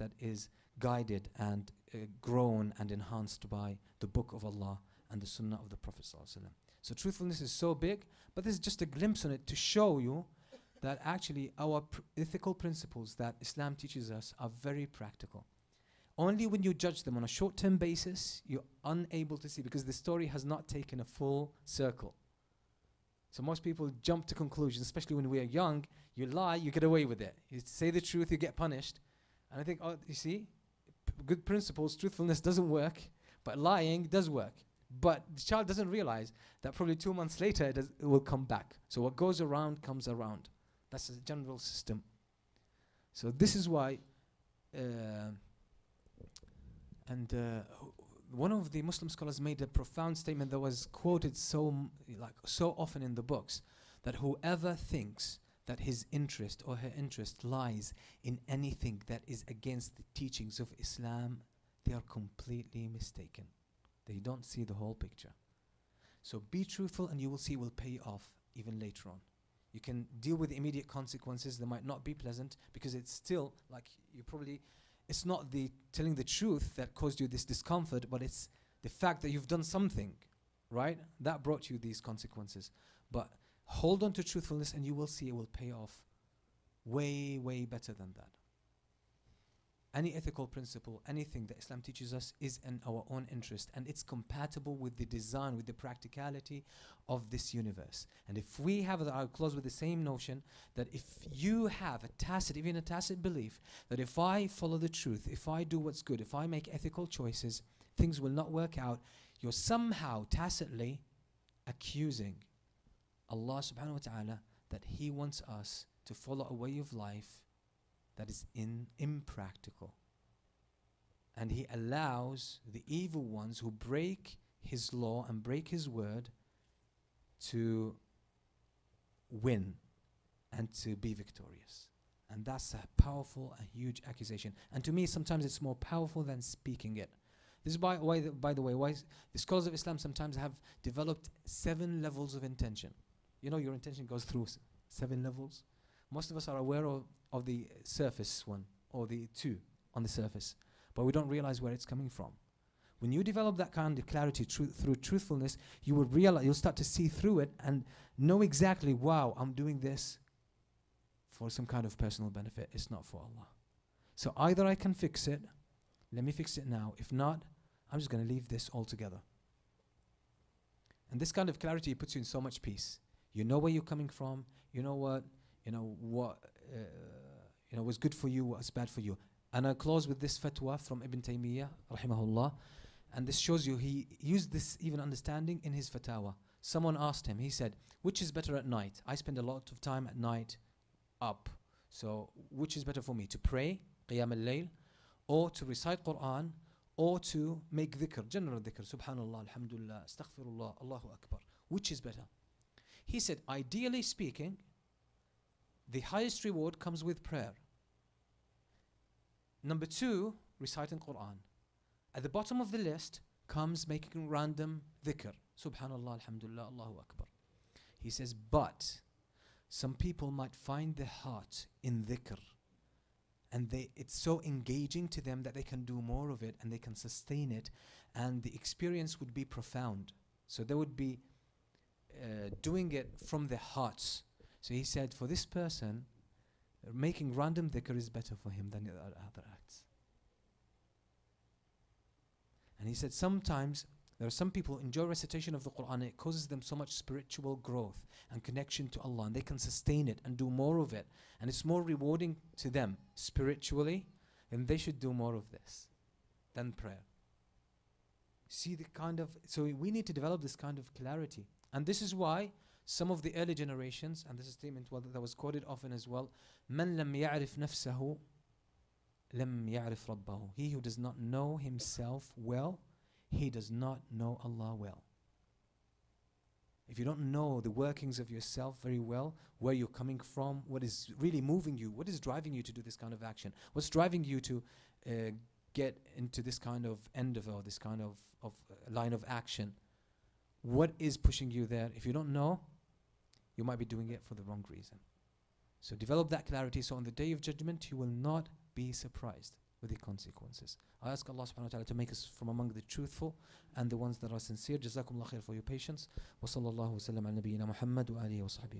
that is guided and uh, grown and enhanced by the book of Allah and the sunnah of the Prophet. So truthfulness is so big, but this is just a glimpse on it to show you that actually our pr- ethical principles that Islam teaches us are very practical. Only when you judge them on a short term basis, you're unable to see because the story has not taken a full circle. So most people jump to conclusions, especially when we are young. You lie, you get away with it. You say the truth, you get punished. And I think, oh, you see, good principles, truthfulness doesn't work, but lying does work. But the child doesn't realize that probably two months later it, it will come back. So what goes around comes around. That's a general system. So this is why, uh, and uh, one of the Muslim scholars made a profound statement that was quoted so like so often in the books, that whoever thinks that his interest or her interest lies in anything that is against the teachings of Islam, they are completely mistaken. They don't see the whole picture. So be truthful, and you will see will pay off even later on. You can deal with immediate consequences. They might not be pleasant because it's still like you probably. It's not the telling the truth that caused you this discomfort, but it's the fact that you've done something, right? That brought you these consequences. But hold on to truthfulness, and you will see it will pay off way, way better than that. Any ethical principle, anything that Islam teaches us is in our own interest and it's compatible with the design, with the practicality of this universe. And if we have, I'll close with the same notion that if you have a tacit, even a tacit belief, that if I follow the truth, if I do what's good, if I make ethical choices, things will not work out, you're somehow tacitly accusing Allah subhanahu wa ta'ala that He wants us to follow a way of life that is in impractical. And he allows the evil ones who break his law and break his word to win and to be victorious. And that's a powerful, a huge accusation. And to me, sometimes it's more powerful than speaking it. This is by, why the, by the way, why the scholars of Islam sometimes have developed seven levels of intention. You know, your intention goes through seven levels. Most of us are aware of, of the surface one or the two on the surface, but we don't realize where it's coming from. When you develop that kind of clarity tru- through truthfulness, you will realize you'll start to see through it and know exactly, wow, I'm doing this for some kind of personal benefit. It's not for Allah. So either I can fix it, let me fix it now. If not, I'm just going to leave this altogether. And this kind of clarity puts you in so much peace. You know where you're coming from. You know what you know what uh, you know was good for you, what's bad for you. And I close with this fatwa from Ibn Taymiyyah, rahimahullah. And this shows you he used this even understanding in his fatwa. Someone asked him, he said, which is better at night? I spend a lot of time at night up. So which is better for me? To pray, qiyam al-layl, or to recite Quran, or to make dhikr, general dhikr, subhanallah, alhamdulillah, astaghfirullah, Allahu Akbar. Which is better? He said, ideally speaking, the highest reward comes with prayer. Number two, reciting Quran. At the bottom of the list comes making random dhikr. Subhanallah, alhamdulillah, Allahu Akbar. He says, but some people might find their heart in dhikr and they, it's so engaging to them that they can do more of it and they can sustain it and the experience would be profound. So there would be uh, doing it from their hearts. So he said, for this person, making random dhikr is better for him than the other acts. And he said, sometimes there are some people enjoy recitation of the Quran, it causes them so much spiritual growth and connection to Allah, and they can sustain it and do more of it, and it's more rewarding to them spiritually, and they should do more of this than prayer See the kind of so we need to develop this kind of clarity, and this is why some of the early generations, and this is a statement well, that was quoted often as well, من لم يعرف نفسه لم يعرف ربه. He who does not know himself well, he does not know Allah well. If you don't know the workings of yourself very well, where you're coming from, what is really moving you, what is driving you to do this kind of action, what's driving you to uh, get into this kind of endeavor, this kind of, of uh, line of action, what is pushing you there? If you don't know, you might be doing it for the wrong reason. So develop that clarity so on the day of judgment you will not be surprised. with the consequences. I ask Allah subhanahu wa ta'ala to make us from among the truthful and the ones that are sincere. Jazakum Allah khair for your patience. Wa sallallahu wa sallam ala nabiyyina Muhammad wa alihi wa sahbihi